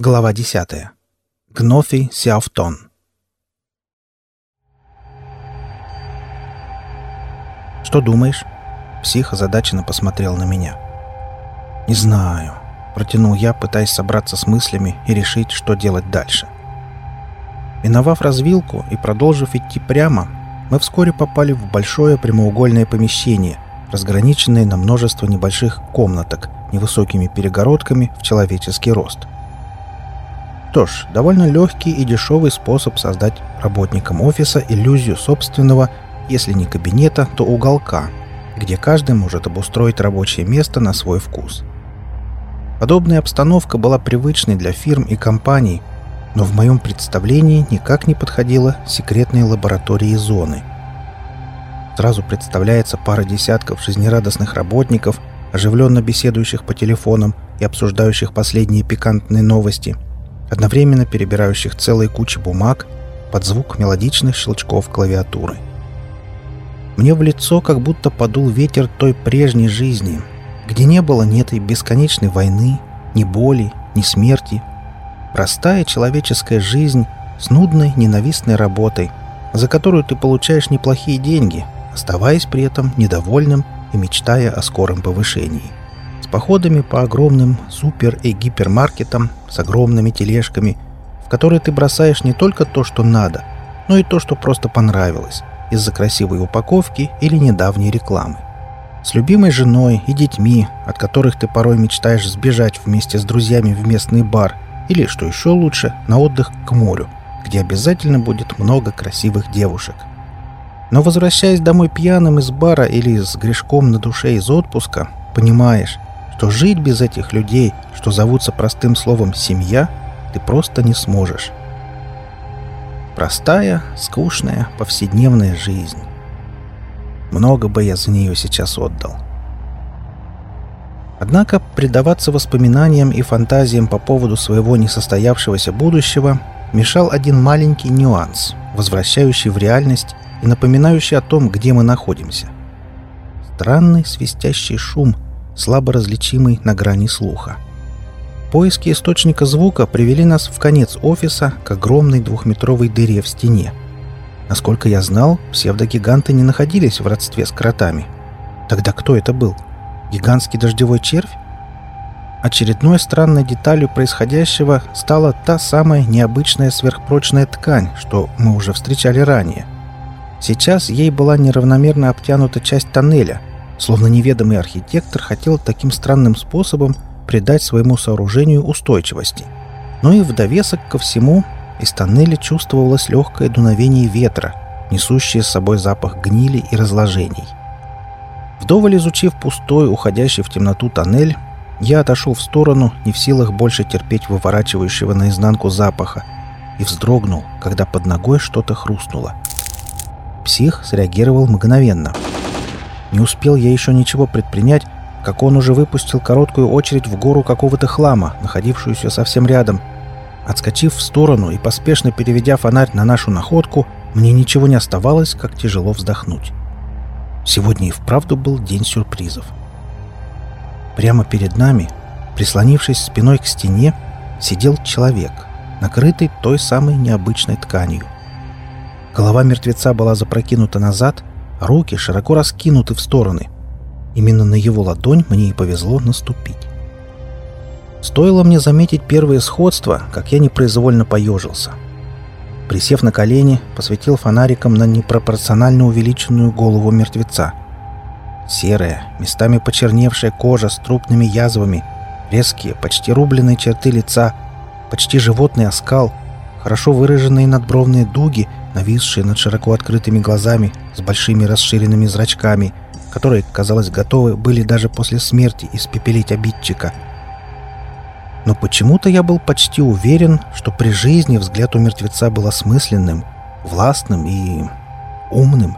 Глава 10. Гнофи Сяофтон. «Что думаешь?» Псих озадаченно посмотрел на меня. «Не знаю», — протянул я, пытаясь собраться с мыслями и решить, что делать дальше. Миновав развилку и продолжив идти прямо, мы вскоре попали в большое прямоугольное помещение, разграниченное на множество небольших комнаток невысокими перегородками в человеческий рост — что ж, довольно легкий и дешевый способ создать работникам офиса иллюзию собственного, если не кабинета, то уголка, где каждый может обустроить рабочее место на свой вкус. Подобная обстановка была привычной для фирм и компаний, но в моем представлении никак не подходила секретной лаборатории зоны. Сразу представляется пара десятков жизнерадостных работников, оживленно беседующих по телефонам и обсуждающих последние пикантные новости – одновременно перебирающих целые кучи бумаг под звук мелодичных щелчков клавиатуры. Мне в лицо как будто подул ветер той прежней жизни, где не было ни этой бесконечной войны, ни боли, ни смерти. Простая человеческая жизнь с нудной, ненавистной работой, за которую ты получаешь неплохие деньги, оставаясь при этом недовольным и мечтая о скором повышении походами по огромным супер- и гипермаркетам с огромными тележками, в которые ты бросаешь не только то, что надо, но и то, что просто понравилось из-за красивой упаковки или недавней рекламы. С любимой женой и детьми, от которых ты порой мечтаешь сбежать вместе с друзьями в местный бар или, что еще лучше, на отдых к морю, где обязательно будет много красивых девушек. Но возвращаясь домой пьяным из бара или с грешком на душе из отпуска, понимаешь, что жить без этих людей, что зовутся простым словом «семья», ты просто не сможешь. Простая, скучная, повседневная жизнь. Много бы я за нее сейчас отдал. Однако предаваться воспоминаниям и фантазиям по поводу своего несостоявшегося будущего мешал один маленький нюанс, возвращающий в реальность и напоминающий о том, где мы находимся. Странный свистящий шум — слабо различимый на грани слуха. Поиски источника звука привели нас в конец офиса к огромной двухметровой дыре в стене. Насколько я знал, псевдогиганты не находились в родстве с кротами. Тогда кто это был? Гигантский дождевой червь? Очередной странной деталью происходящего стала та самая необычная сверхпрочная ткань, что мы уже встречали ранее. Сейчас ей была неравномерно обтянута часть тоннеля, Словно неведомый архитектор хотел таким странным способом придать своему сооружению устойчивости. Но и в довесок ко всему из тоннеля чувствовалось легкое дуновение ветра, несущее с собой запах гнили и разложений. Вдоволь изучив пустой, уходящий в темноту тоннель, я отошел в сторону, не в силах больше терпеть выворачивающего наизнанку запаха, и вздрогнул, когда под ногой что-то хрустнуло. Псих среагировал мгновенно — не успел я еще ничего предпринять, как он уже выпустил короткую очередь в гору какого-то хлама, находившуюся совсем рядом. Отскочив в сторону и поспешно переведя фонарь на нашу находку, мне ничего не оставалось, как тяжело вздохнуть. Сегодня и вправду был день сюрпризов. Прямо перед нами, прислонившись спиной к стене, сидел человек, накрытый той самой необычной тканью. Голова мертвеца была запрокинута назад, Руки широко раскинуты в стороны. Именно на его ладонь мне и повезло наступить. Стоило мне заметить первое сходство, как я непроизвольно поежился. Присев на колени, посветил фонариком на непропорционально увеличенную голову мертвеца. Серая, местами почерневшая кожа с трупными язвами, резкие, почти рубленные черты лица, почти животный оскал, хорошо выраженные надбровные дуги нависшие над широко открытыми глазами с большими расширенными зрачками, которые, казалось, готовы были даже после смерти испепелить обидчика. Но почему-то я был почти уверен, что при жизни взгляд у мертвеца был осмысленным, властным и умным.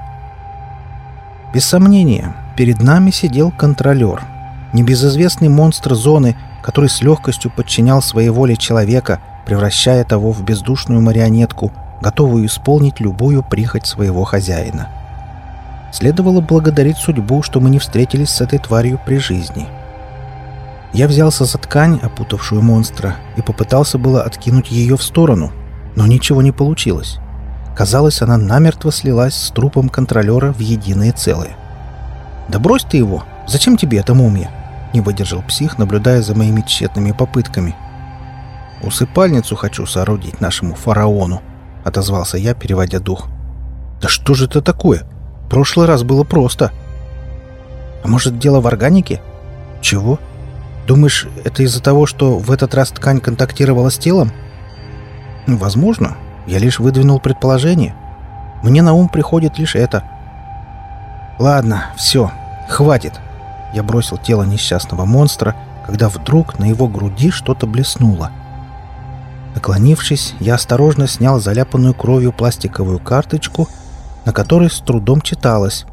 Без сомнения, перед нами сидел контролер, небезызвестный монстр зоны, который с легкостью подчинял своей воле человека, превращая того в бездушную марионетку – готовую исполнить любую прихоть своего хозяина. Следовало благодарить судьбу, что мы не встретились с этой тварью при жизни. Я взялся за ткань, опутавшую монстра, и попытался было откинуть ее в сторону, но ничего не получилось. Казалось, она намертво слилась с трупом контролера в единое целое. «Да брось ты его! Зачем тебе эта мумия?» — не выдержал псих, наблюдая за моими тщетными попытками. «Усыпальницу хочу соорудить нашему фараону», — отозвался я, переводя дух. «Да что же это такое? Прошлый раз было просто». «А может, дело в органике?» «Чего? Думаешь, это из-за того, что в этот раз ткань контактировала с телом?» «Возможно. Я лишь выдвинул предположение. Мне на ум приходит лишь это». «Ладно, все. Хватит». Я бросил тело несчастного монстра, когда вдруг на его груди что-то блеснуло. Наклонившись, я осторожно снял заляпанную кровью пластиковую карточку, на которой с трудом читалось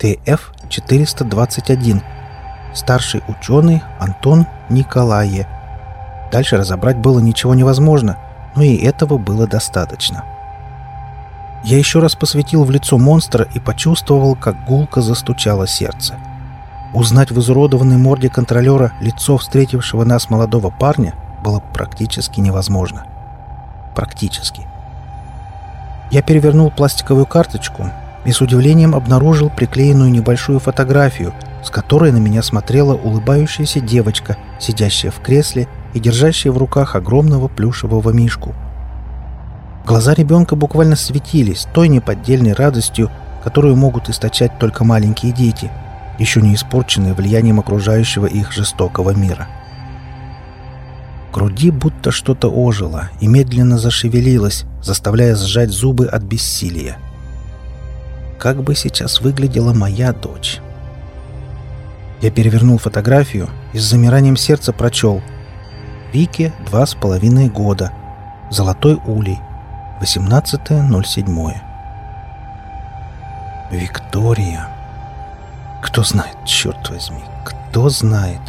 «ТФ-421. Старший ученый Антон Николае». Дальше разобрать было ничего невозможно, но и этого было достаточно. Я еще раз посветил в лицо монстра и почувствовал, как гулко застучало сердце. Узнать в изуродованной морде контролера лицо встретившего нас молодого парня – было практически невозможно. Практически. Я перевернул пластиковую карточку и с удивлением обнаружил приклеенную небольшую фотографию, с которой на меня смотрела улыбающаяся девочка, сидящая в кресле и держащая в руках огромного плюшевого мишку. Глаза ребенка буквально светились той неподдельной радостью, которую могут источать только маленькие дети, еще не испорченные влиянием окружающего их жестокого мира. — груди будто что-то ожило и медленно зашевелилось, заставляя сжать зубы от бессилия. Как бы сейчас выглядела моя дочь? Я перевернул фотографию и с замиранием сердца прочел. Вике два с половиной года. Золотой улей. 18.07. Виктория. Кто знает, черт возьми, кто знает.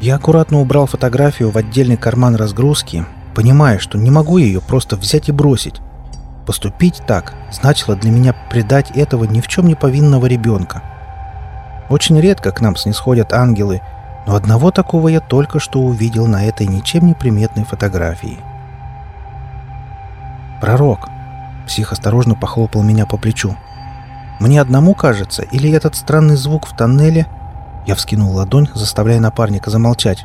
Я аккуратно убрал фотографию в отдельный карман разгрузки, понимая, что не могу ее просто взять и бросить. Поступить так значило для меня предать этого ни в чем не повинного ребенка. Очень редко к нам снисходят ангелы, но одного такого я только что увидел на этой ничем не приметной фотографии. «Пророк!» Псих осторожно похлопал меня по плечу. «Мне одному кажется, или этот странный звук в тоннеле — я вскинул ладонь, заставляя напарника замолчать.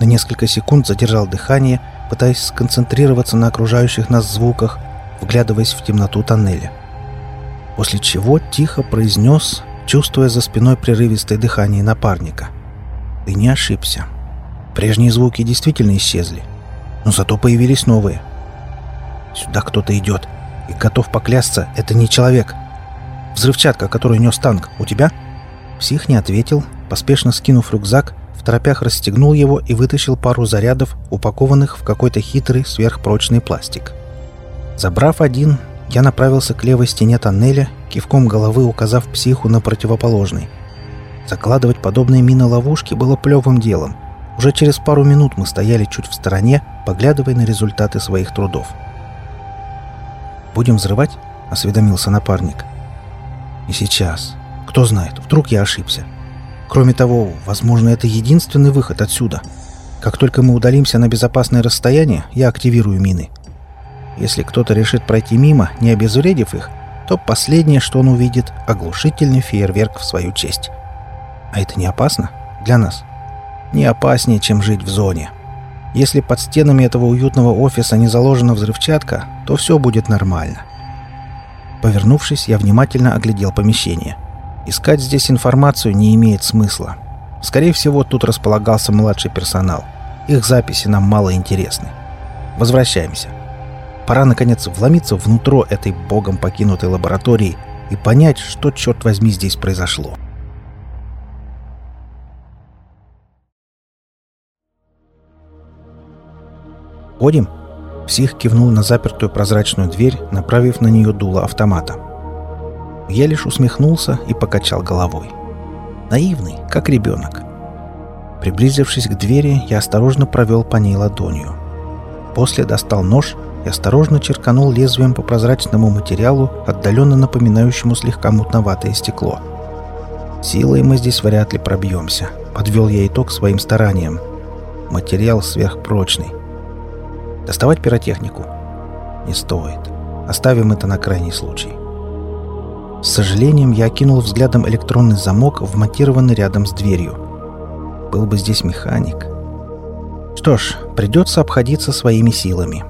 На несколько секунд задержал дыхание, пытаясь сконцентрироваться на окружающих нас звуках, вглядываясь в темноту тоннеля. После чего тихо произнес, чувствуя за спиной прерывистое дыхание напарника. «Ты не ошибся. Прежние звуки действительно исчезли, но зато появились новые. Сюда кто-то идет, и готов поклясться, это не человек. Взрывчатка, которую нес танк, у тебя?» Псих не ответил, поспешно скинув рюкзак, в торопях расстегнул его и вытащил пару зарядов, упакованных в какой-то хитрый сверхпрочный пластик. Забрав один, я направился к левой стене тоннеля, кивком головы указав психу на противоположный. Закладывать подобные мины-ловушки было плевым делом. Уже через пару минут мы стояли чуть в стороне, поглядывая на результаты своих трудов. «Будем взрывать?» — осведомился напарник. «Не сейчас. Кто знает, вдруг я ошибся. Кроме того, возможно, это единственный выход отсюда. Как только мы удалимся на безопасное расстояние, я активирую мины. Если кто-то решит пройти мимо, не обезвредив их, то последнее, что он увидит, оглушительный фейерверк в свою честь. А это не опасно? Для нас? Не опаснее, чем жить в зоне. Если под стенами этого уютного офиса не заложена взрывчатка, то все будет нормально. Повернувшись, я внимательно оглядел помещение. Искать здесь информацию не имеет смысла. Скорее всего, тут располагался младший персонал. Их записи нам мало интересны. Возвращаемся. Пора, наконец, вломиться внутрь этой богом покинутой лаборатории и понять, что, черт возьми, здесь произошло. «Ходим?» Псих кивнул на запертую прозрачную дверь, направив на нее дуло автомата. Я лишь усмехнулся и покачал головой. Наивный, как ребенок. Приблизившись к двери, я осторожно провел по ней ладонью. После достал нож и осторожно черканул лезвием по прозрачному материалу, отдаленно напоминающему слегка мутноватое стекло. Силой мы здесь вряд ли пробьемся. Подвел я итог своим стараниям. Материал сверхпрочный. Доставать пиротехнику? Не стоит. Оставим это на крайний случай. С сожалением я окинул взглядом электронный замок, вмонтированный рядом с дверью. Был бы здесь механик. Что ж, придется обходиться своими силами.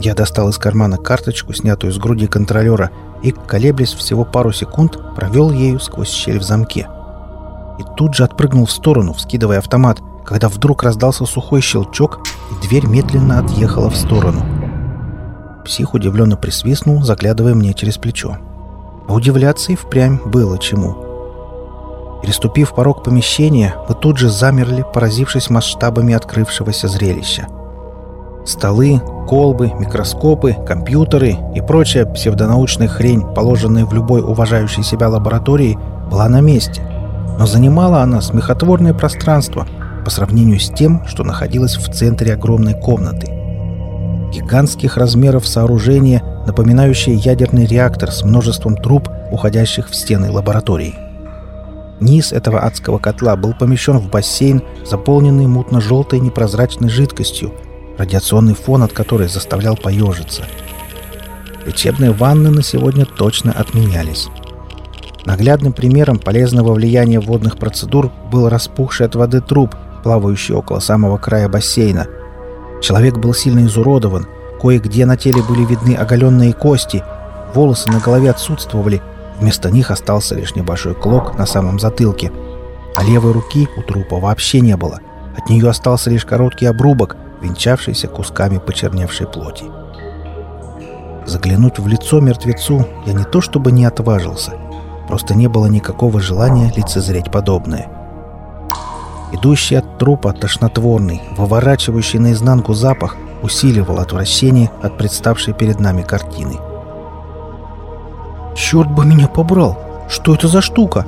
Я достал из кармана карточку, снятую с груди контролера, и, колеблясь всего пару секунд, провел ею сквозь щель в замке. И тут же отпрыгнул в сторону, вскидывая автомат, когда вдруг раздался сухой щелчок, и дверь медленно отъехала в сторону. Псих удивленно присвистнул, заглядывая мне через плечо. А удивляться и впрямь было чему. Переступив порог помещения, мы тут же замерли, поразившись масштабами открывшегося зрелища. Столы, колбы, микроскопы, компьютеры и прочая псевдонаучная хрень, положенная в любой уважающей себя лаборатории, была на месте. Но занимала она смехотворное пространство по сравнению с тем, что находилось в центре огромной комнаты. Гигантских размеров сооружения – напоминающее ядерный реактор с множеством труб, уходящих в стены лаборатории. Низ этого адского котла был помещен в бассейн, заполненный мутно-желтой непрозрачной жидкостью, радиационный фон от которой заставлял поежиться. Лечебные ванны на сегодня точно отменялись. Наглядным примером полезного влияния водных процедур был распухший от воды труп, плавающий около самого края бассейна. Человек был сильно изуродован, Кое-где на теле были видны оголенные кости, волосы на голове отсутствовали, вместо них остался лишь небольшой клок на самом затылке. А левой руки у трупа вообще не было. От нее остался лишь короткий обрубок, венчавшийся кусками почерневшей плоти. Заглянуть в лицо мертвецу я не то чтобы не отважился, просто не было никакого желания лицезреть подобное. Идущий от трупа тошнотворный, выворачивающий наизнанку запах усиливал отвращение от представшей перед нами картины. «Черт бы меня побрал! Что это за штука?»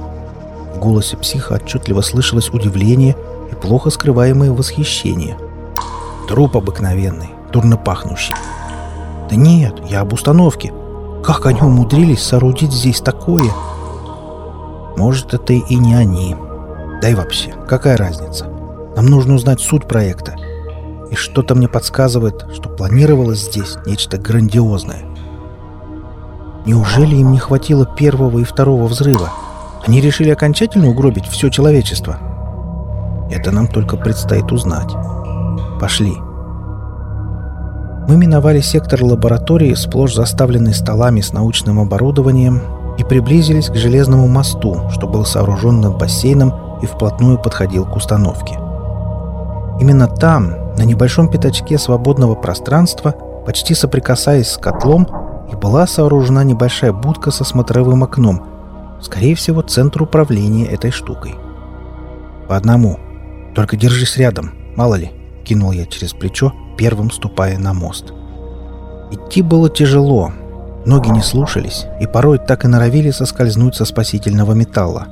В голосе психа отчетливо слышалось удивление и плохо скрываемое восхищение. «Труп обыкновенный, дурно пахнущий». «Да нет, я об установке. Как они умудрились соорудить здесь такое?» «Может, это и не они. Да и вообще, какая разница? Нам нужно узнать суть проекта и что-то мне подсказывает, что планировалось здесь нечто грандиозное. Неужели им не хватило первого и второго взрыва? Они решили окончательно угробить все человечество? Это нам только предстоит узнать. Пошли. Мы миновали сектор лаборатории, сплошь заставленный столами с научным оборудованием, и приблизились к железному мосту, что был сооружен над бассейном и вплотную подходил к установке. Именно там, на небольшом пятачке свободного пространства, почти соприкасаясь с котлом, и была сооружена небольшая будка со смотровым окном, скорее всего, центр управления этой штукой. «По одному. Только держись рядом, мало ли», — кинул я через плечо, первым ступая на мост. Идти было тяжело, ноги не слушались и порой так и норовили соскользнуть со спасительного металла.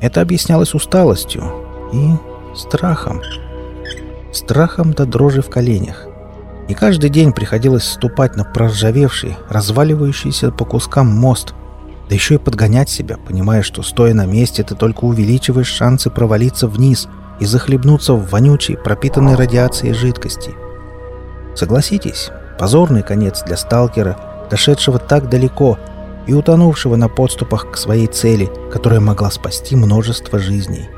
Это объяснялось усталостью и страхом страхом до дрожи в коленях. И каждый день приходилось ступать на проржавевший, разваливающийся по кускам мост, да еще и подгонять себя, понимая, что, стоя на месте, ты только увеличиваешь шансы провалиться вниз и захлебнуться в вонючей, пропитанной радиацией жидкости. Согласитесь, позорный конец для сталкера, дошедшего так далеко и утонувшего на подступах к своей цели, которая могла спасти множество жизней.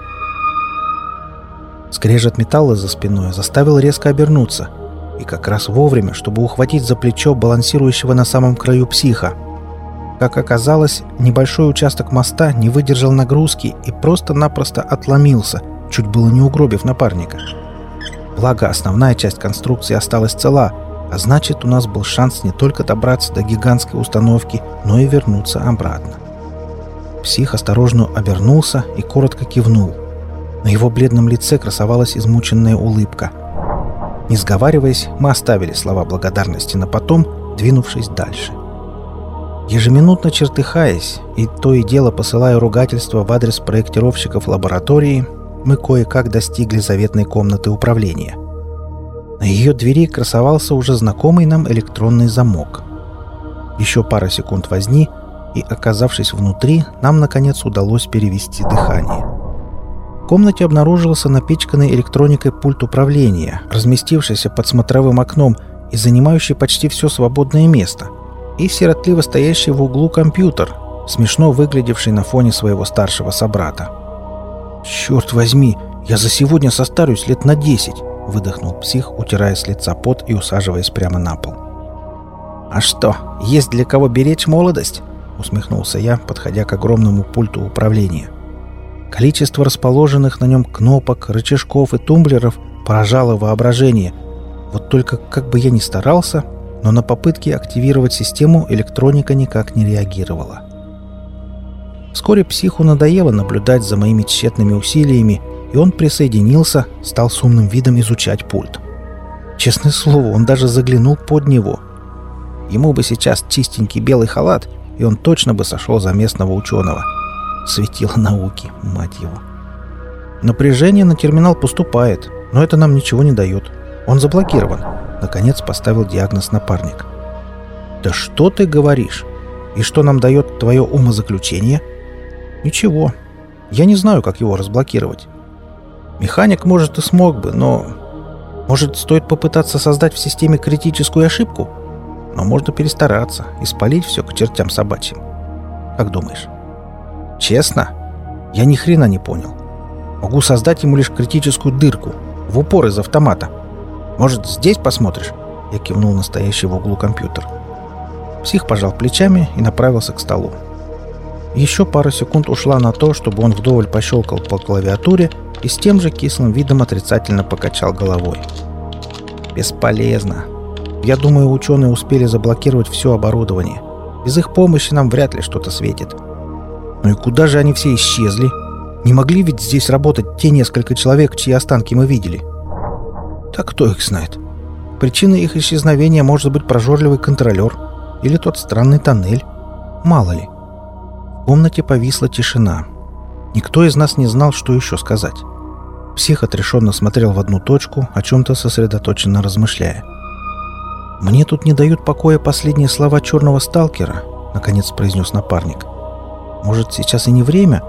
Скрежет металла за спиной заставил резко обернуться. И как раз вовремя, чтобы ухватить за плечо балансирующего на самом краю психа. Как оказалось, небольшой участок моста не выдержал нагрузки и просто-напросто отломился, чуть было не угробив напарника. Благо, основная часть конструкции осталась цела, а значит, у нас был шанс не только добраться до гигантской установки, но и вернуться обратно. Псих осторожно обернулся и коротко кивнул. На его бледном лице красовалась измученная улыбка. Не сговариваясь, мы оставили слова благодарности на потом, двинувшись дальше. Ежеминутно чертыхаясь и то и дело посылая ругательства в адрес проектировщиков лаборатории, мы кое-как достигли заветной комнаты управления. На ее двери красовался уже знакомый нам электронный замок. Еще пара секунд возни, и, оказавшись внутри, нам, наконец, удалось перевести дыхание. Комнате обнаружился напичканный электроникой пульт управления, разместившийся под смотровым окном и занимающий почти все свободное место, и сиротливо стоящий в углу компьютер, смешно выглядевший на фоне своего старшего собрата. «Черт возьми, я за сегодня состарюсь лет на десять!» — выдохнул псих, утирая с лица пот и усаживаясь прямо на пол. «А что, есть для кого беречь молодость?» — усмехнулся я, подходя к огромному пульту управления. Количество расположенных на нем кнопок, рычажков и тумблеров поражало воображение. Вот только как бы я ни старался, но на попытки активировать систему электроника никак не реагировала. Вскоре психу надоело наблюдать за моими тщетными усилиями, и он присоединился, стал с умным видом изучать пульт. Честное слово, он даже заглянул под него. Ему бы сейчас чистенький белый халат, и он точно бы сошел за местного ученого. Светило науки, мать его. Напряжение на терминал поступает, но это нам ничего не дает. Он заблокирован. Наконец поставил диагноз напарник. «Да что ты говоришь? И что нам дает твое умозаключение?» «Ничего. Я не знаю, как его разблокировать. Механик, может, и смог бы, но... Может, стоит попытаться создать в системе критическую ошибку? Но можно перестараться и спалить все к чертям собачьим. Как думаешь? Честно? Я ни хрена не понял. Могу создать ему лишь критическую дырку, в упор из автомата. Может, здесь посмотришь?» Я кивнул настоящий в углу компьютер. Псих пожал плечами и направился к столу. Еще пара секунд ушла на то, чтобы он вдоволь пощелкал по клавиатуре и с тем же кислым видом отрицательно покачал головой. «Бесполезно. Я думаю, ученые успели заблокировать все оборудование. Без их помощи нам вряд ли что-то светит. Ну и куда же они все исчезли? Не могли ведь здесь работать те несколько человек, чьи останки мы видели? Так кто их знает? Причиной их исчезновения может быть прожорливый контролер или тот странный тоннель. Мало ли. В комнате повисла тишина. Никто из нас не знал, что еще сказать. Псих отрешенно смотрел в одну точку, о чем-то сосредоточенно размышляя. «Мне тут не дают покоя последние слова черного сталкера», — наконец произнес напарник. «Может, сейчас и не время?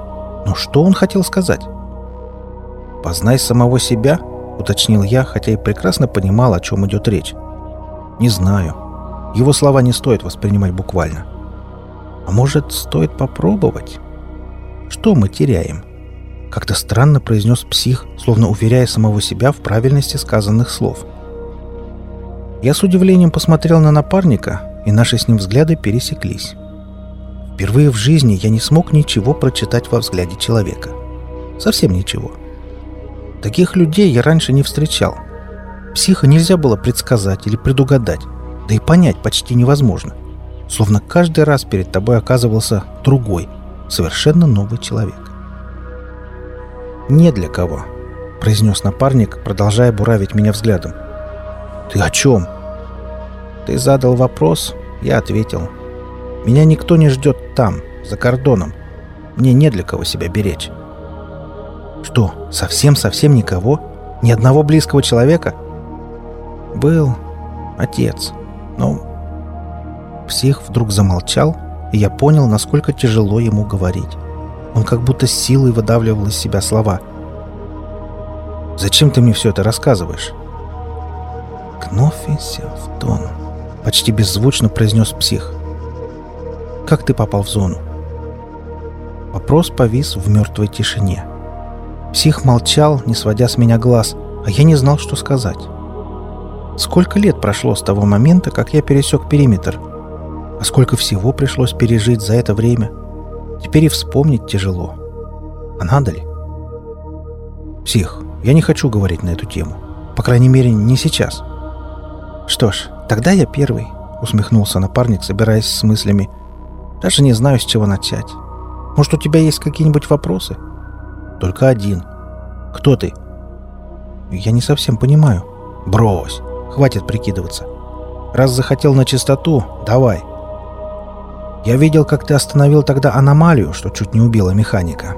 Но что он хотел сказать?» «Познай самого себя», — уточнил я, хотя и прекрасно понимал, о чем идет речь. «Не знаю. Его слова не стоит воспринимать буквально. А может, стоит попробовать? Что мы теряем?» Как-то странно произнес псих, словно уверяя самого себя в правильности сказанных слов. Я с удивлением посмотрел на напарника, и наши с ним взгляды пересеклись. Впервые в жизни я не смог ничего прочитать во взгляде человека. Совсем ничего. Таких людей я раньше не встречал. Психа нельзя было предсказать или предугадать, да и понять почти невозможно. Словно каждый раз перед тобой оказывался другой, совершенно новый человек. «Не для кого», — произнес напарник, продолжая буравить меня взглядом. «Ты о чем?» «Ты задал вопрос, я ответил. Меня никто не ждет там, за кордоном. Мне не для кого себя беречь». «Что, совсем-совсем никого? Ни одного близкого человека?» «Был отец, но...» Псих вдруг замолчал, и я понял, насколько тяжело ему говорить. Он как будто с силой выдавливал из себя слова. «Зачем ты мне все это рассказываешь?» «Кнофи Севтон», — почти беззвучно произнес псих. «Как ты попал в зону?» Вопрос повис в мертвой тишине. Псих молчал, не сводя с меня глаз, а я не знал, что сказать. Сколько лет прошло с того момента, как я пересек периметр? А сколько всего пришлось пережить за это время? Теперь и вспомнить тяжело. А надо ли? Псих, я не хочу говорить на эту тему. По крайней мере, не сейчас. Что ж, тогда я первый, усмехнулся напарник, собираясь с мыслями. Даже не знаю, с чего начать. Может, у тебя есть какие-нибудь вопросы? Только один. Кто ты? Я не совсем понимаю. Брось. Хватит прикидываться. Раз захотел на чистоту, давай. Я видел, как ты остановил тогда аномалию, что чуть не убила механика.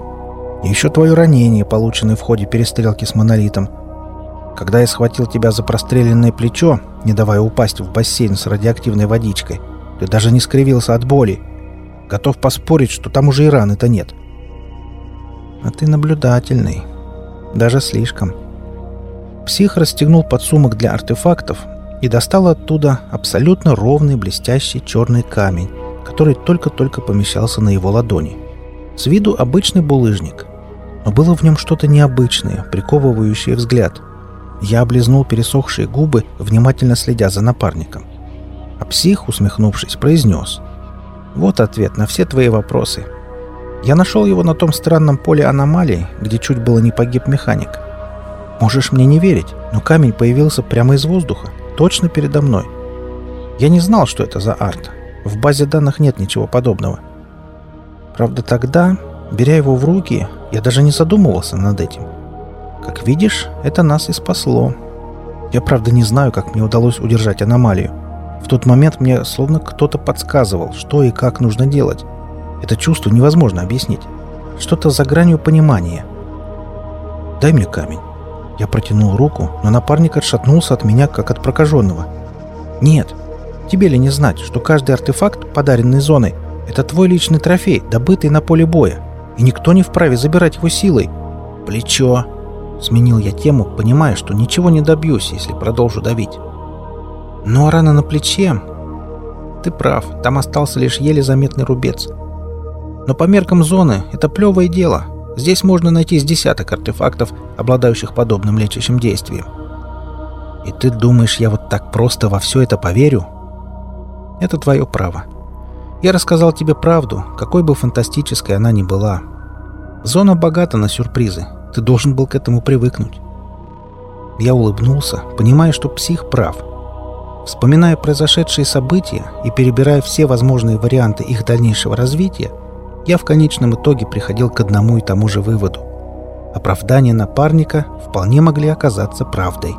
И еще твое ранение, полученное в ходе перестрелки с монолитом. Когда я схватил тебя за простреленное плечо, не давая упасть в бассейн с радиоактивной водичкой, ты даже не скривился от боли. Готов поспорить, что там уже и раны-то нет. А ты наблюдательный. Даже слишком. Псих расстегнул подсумок для артефактов и достал оттуда абсолютно ровный блестящий черный камень, который только-только помещался на его ладони. С виду обычный булыжник, но было в нем что-то необычное, приковывающее взгляд. Я облизнул пересохшие губы, внимательно следя за напарником. А псих, усмехнувшись, произнес. «Вот ответ на все твои вопросы. Я нашел его на том странном поле аномалий, где чуть было не погиб механик. Можешь мне не верить, но камень появился прямо из воздуха, точно передо мной. Я не знал, что это за арт. В базе данных нет ничего подобного. Правда, тогда, беря его в руки, я даже не задумывался над этим. Как видишь, это нас и спасло. Я, правда, не знаю, как мне удалось удержать аномалию. В тот момент мне словно кто-то подсказывал, что и как нужно делать. Это чувство невозможно объяснить. Что-то за гранью понимания. «Дай мне камень». Я протянул руку, но напарник отшатнулся от меня, как от прокаженного. «Нет, тебе ли не знать, что каждый артефакт, подаренный зоной, это твой личный трофей, добытый на поле боя и никто не вправе забирать его силой. Плечо. Сменил я тему, понимая, что ничего не добьюсь, если продолжу давить. Ну а рана на плече... Ты прав, там остался лишь еле заметный рубец. Но по меркам зоны это плевое дело. Здесь можно найти с десяток артефактов, обладающих подобным лечащим действием. И ты думаешь, я вот так просто во все это поверю? Это твое право. Я рассказал тебе правду, какой бы фантастической она ни была. Зона богата на сюрпризы. Ты должен был к этому привыкнуть. Я улыбнулся, понимая, что псих прав. Вспоминая произошедшие события и перебирая все возможные варианты их дальнейшего развития, я в конечном итоге приходил к одному и тому же выводу. Оправдания напарника вполне могли оказаться правдой.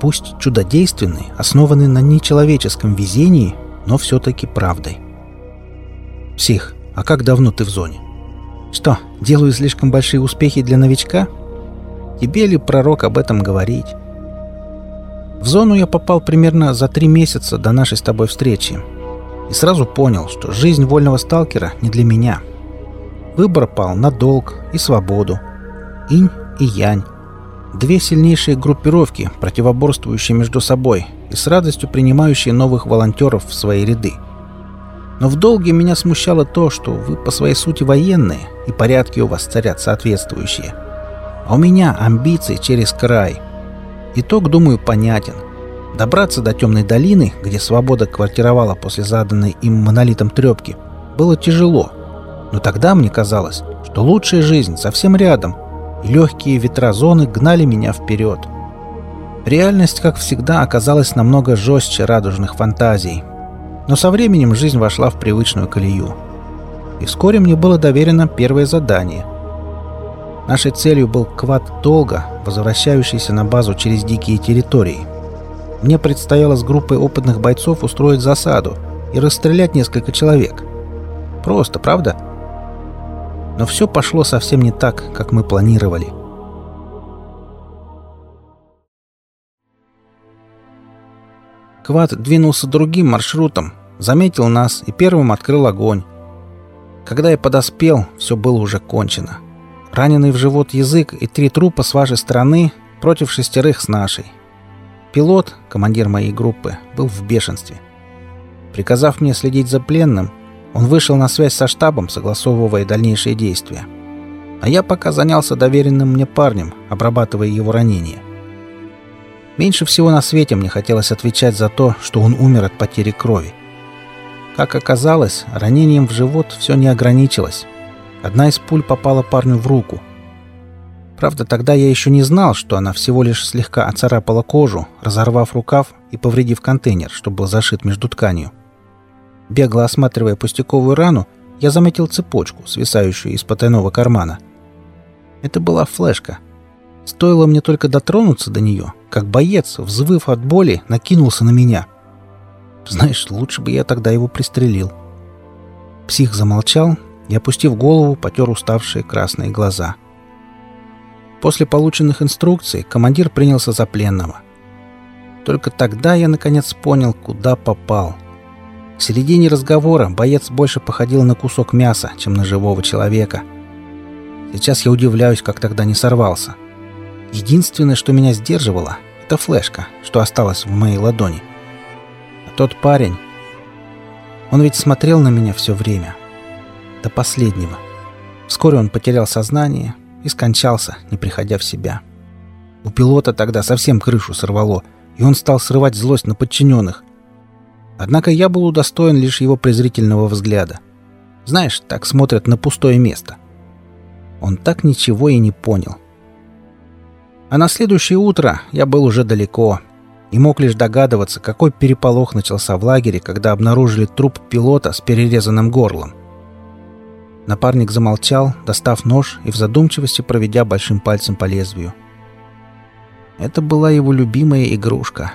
Пусть чудодейственные, основанные на нечеловеческом везении, но все-таки правдой. «Псих, а как давно ты в зоне?» «Что, делаю слишком большие успехи для новичка?» «Тебе ли, пророк, об этом говорить?» В зону я попал примерно за три месяца до нашей с тобой встречи. И сразу понял, что жизнь вольного сталкера не для меня. Выбор пал на долг и свободу. Инь и Янь. Две сильнейшие группировки, противоборствующие между собой и с радостью принимающие новых волонтеров в свои ряды. Но в долге меня смущало то, что вы по своей сути военные, и порядки у вас царят соответствующие. А у меня амбиции через край. Итог, думаю, понятен. Добраться до темной долины, где свобода квартировала после заданной им монолитом трепки, было тяжело. Но тогда мне казалось, что лучшая жизнь совсем рядом, и легкие ветра зоны гнали меня вперед. Реальность, как всегда, оказалась намного жестче радужных фантазий, но со временем жизнь вошла в привычную колею. И вскоре мне было доверено первое задание. Нашей целью был квад долга, возвращающийся на базу через дикие территории. Мне предстояло с группой опытных бойцов устроить засаду и расстрелять несколько человек. Просто, правда? Но все пошло совсем не так, как мы планировали. Квад двинулся другим маршрутом, заметил нас и первым открыл огонь. Когда я подоспел, все было уже кончено. Раненый в живот язык и три трупа с вашей стороны против шестерых с нашей. Пилот, командир моей группы, был в бешенстве. Приказав мне следить за пленным, он вышел на связь со штабом, согласовывая дальнейшие действия. А я пока занялся доверенным мне парнем, обрабатывая его ранение. Меньше всего на свете мне хотелось отвечать за то, что он умер от потери крови. Как оказалось, ранением в живот все не ограничилось. Одна из пуль попала парню в руку. Правда, тогда я еще не знал, что она всего лишь слегка оцарапала кожу, разорвав рукав и повредив контейнер, что был зашит между тканью. Бегло осматривая пустяковую рану, я заметил цепочку, свисающую из потайного кармана. Это была флешка — Стоило мне только дотронуться до нее, как боец, взвыв от боли, накинулся на меня. Знаешь, лучше бы я тогда его пристрелил. Псих замолчал и, опустив голову, потер уставшие красные глаза. После полученных инструкций командир принялся за пленного. Только тогда я наконец понял, куда попал. К середине разговора боец больше походил на кусок мяса, чем на живого человека. Сейчас я удивляюсь, как тогда не сорвался. Единственное, что меня сдерживало, это флешка, что осталась в моей ладони. А тот парень... Он ведь смотрел на меня все время. До последнего. Вскоре он потерял сознание и скончался, не приходя в себя. У пилота тогда совсем крышу сорвало, и он стал срывать злость на подчиненных. Однако я был удостоен лишь его презрительного взгляда. Знаешь, так смотрят на пустое место. Он так ничего и не понял. А на следующее утро я был уже далеко и мог лишь догадываться, какой переполох начался в лагере, когда обнаружили труп пилота с перерезанным горлом. Напарник замолчал, достав нож и в задумчивости проведя большим пальцем по лезвию. Это была его любимая игрушка.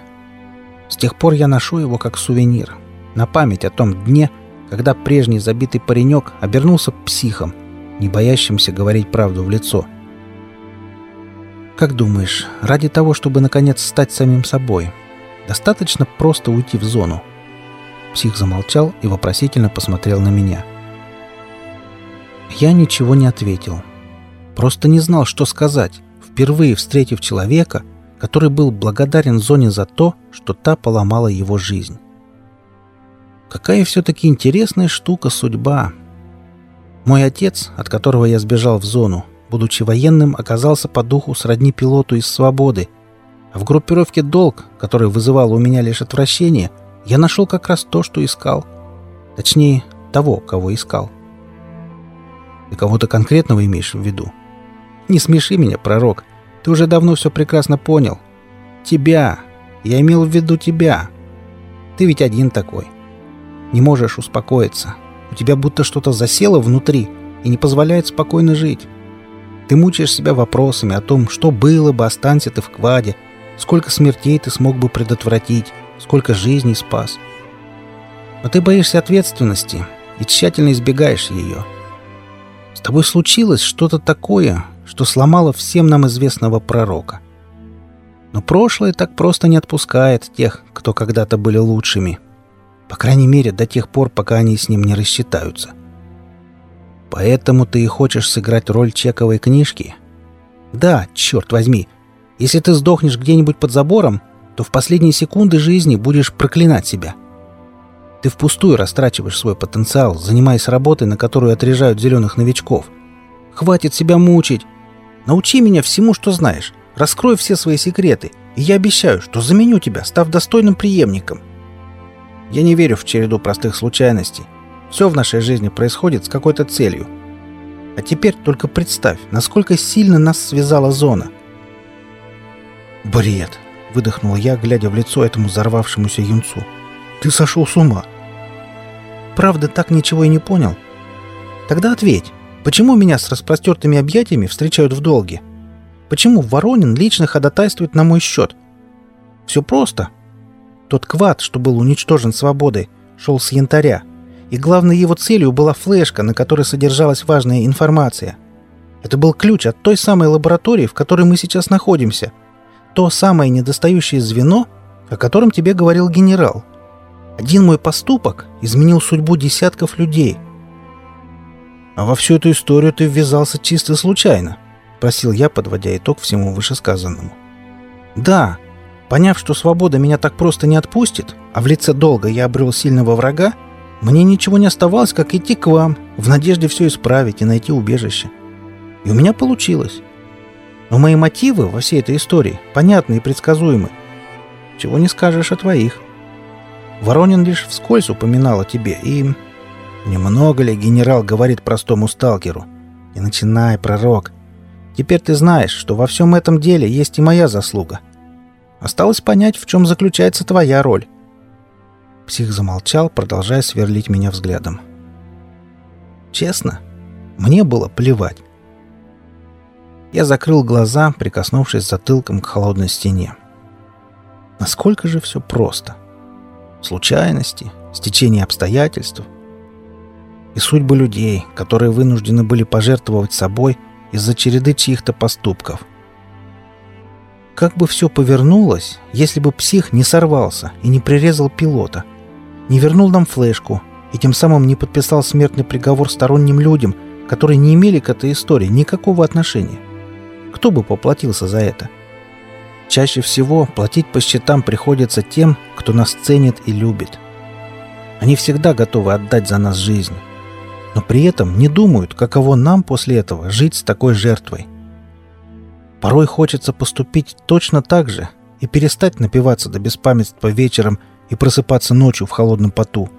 С тех пор я ношу его как сувенир, на память о том дне, когда прежний забитый паренек обернулся психом, не боящимся говорить правду в лицо – как думаешь, ради того, чтобы наконец стать самим собой, достаточно просто уйти в зону? Псих замолчал и вопросительно посмотрел на меня. Я ничего не ответил. Просто не знал, что сказать, впервые встретив человека, который был благодарен зоне за то, что та поломала его жизнь. Какая все-таки интересная штука судьба. Мой отец, от которого я сбежал в зону, будучи военным, оказался по духу сродни пилоту из «Свободы». А в группировке «Долг», которая вызывала у меня лишь отвращение, я нашел как раз то, что искал. Точнее, того, кого искал. Ты кого-то конкретного имеешь в виду? Не смеши меня, пророк. Ты уже давно все прекрасно понял. Тебя. Я имел в виду тебя. Ты ведь один такой. Не можешь успокоиться. У тебя будто что-то засело внутри и не позволяет спокойно жить. Ты мучаешь себя вопросами о том, что было бы, останься ты в кваде, сколько смертей ты смог бы предотвратить, сколько жизней спас. Но ты боишься ответственности и тщательно избегаешь ее. С тобой случилось что-то такое, что сломало всем нам известного пророка. Но прошлое так просто не отпускает тех, кто когда-то были лучшими. По крайней мере, до тех пор, пока они с ним не рассчитаются. Поэтому ты и хочешь сыграть роль чековой книжки? Да, черт возьми. Если ты сдохнешь где-нибудь под забором, то в последние секунды жизни будешь проклинать себя. Ты впустую растрачиваешь свой потенциал, занимаясь работой, на которую отрежают зеленых новичков. Хватит себя мучить. Научи меня всему, что знаешь. Раскрой все свои секреты, и я обещаю, что заменю тебя, став достойным преемником. Я не верю в череду простых случайностей. Все в нашей жизни происходит с какой-то целью. А теперь только представь, насколько сильно нас связала зона. «Бред!» — выдохнул я, глядя в лицо этому взорвавшемуся юнцу. «Ты сошел с ума!» «Правда, так ничего и не понял?» «Тогда ответь, почему меня с распростертыми объятиями встречают в долге? Почему Воронин лично ходатайствует на мой счет?» «Все просто. Тот квад, что был уничтожен свободой, шел с янтаря, и главной его целью была флешка, на которой содержалась важная информация. Это был ключ от той самой лаборатории, в которой мы сейчас находимся. То самое недостающее звено, о котором тебе говорил генерал. Один мой поступок изменил судьбу десятков людей. «А во всю эту историю ты ввязался чисто случайно», — просил я, подводя итог всему вышесказанному. «Да, поняв, что свобода меня так просто не отпустит, а в лице долга я обрел сильного врага, мне ничего не оставалось, как идти к вам, в надежде все исправить и найти убежище. И у меня получилось. Но мои мотивы во всей этой истории понятны и предсказуемы. Чего не скажешь о твоих. Воронин лишь вскользь упоминал о тебе, и... Немного ли генерал говорит простому сталкеру? Не начинай, пророк. Теперь ты знаешь, что во всем этом деле есть и моя заслуга. Осталось понять, в чем заключается твоя роль. Псих замолчал, продолжая сверлить меня взглядом. Честно, мне было плевать. Я закрыл глаза, прикоснувшись затылком к холодной стене. Насколько же все просто. Случайности, стечение обстоятельств и судьбы людей, которые вынуждены были пожертвовать собой из-за череды чьих-то поступков. Как бы все повернулось, если бы псих не сорвался и не прирезал пилота — не вернул нам флешку и тем самым не подписал смертный приговор сторонним людям, которые не имели к этой истории никакого отношения. Кто бы поплатился за это? Чаще всего платить по счетам приходится тем, кто нас ценит и любит. Они всегда готовы отдать за нас жизнь, но при этом не думают, каково нам после этого жить с такой жертвой. Порой хочется поступить точно так же и перестать напиваться до беспамятства вечером и просыпаться ночью в холодном поту.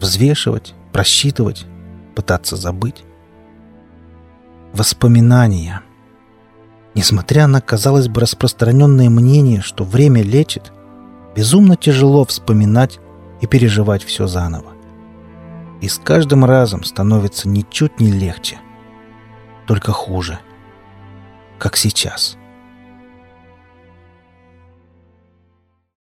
Взвешивать, просчитывать, пытаться забыть. Воспоминания. Несмотря на, казалось бы, распространенное мнение, что время лечит, безумно тяжело вспоминать и переживать все заново. И с каждым разом становится ничуть не легче, только хуже, как сейчас.